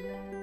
Música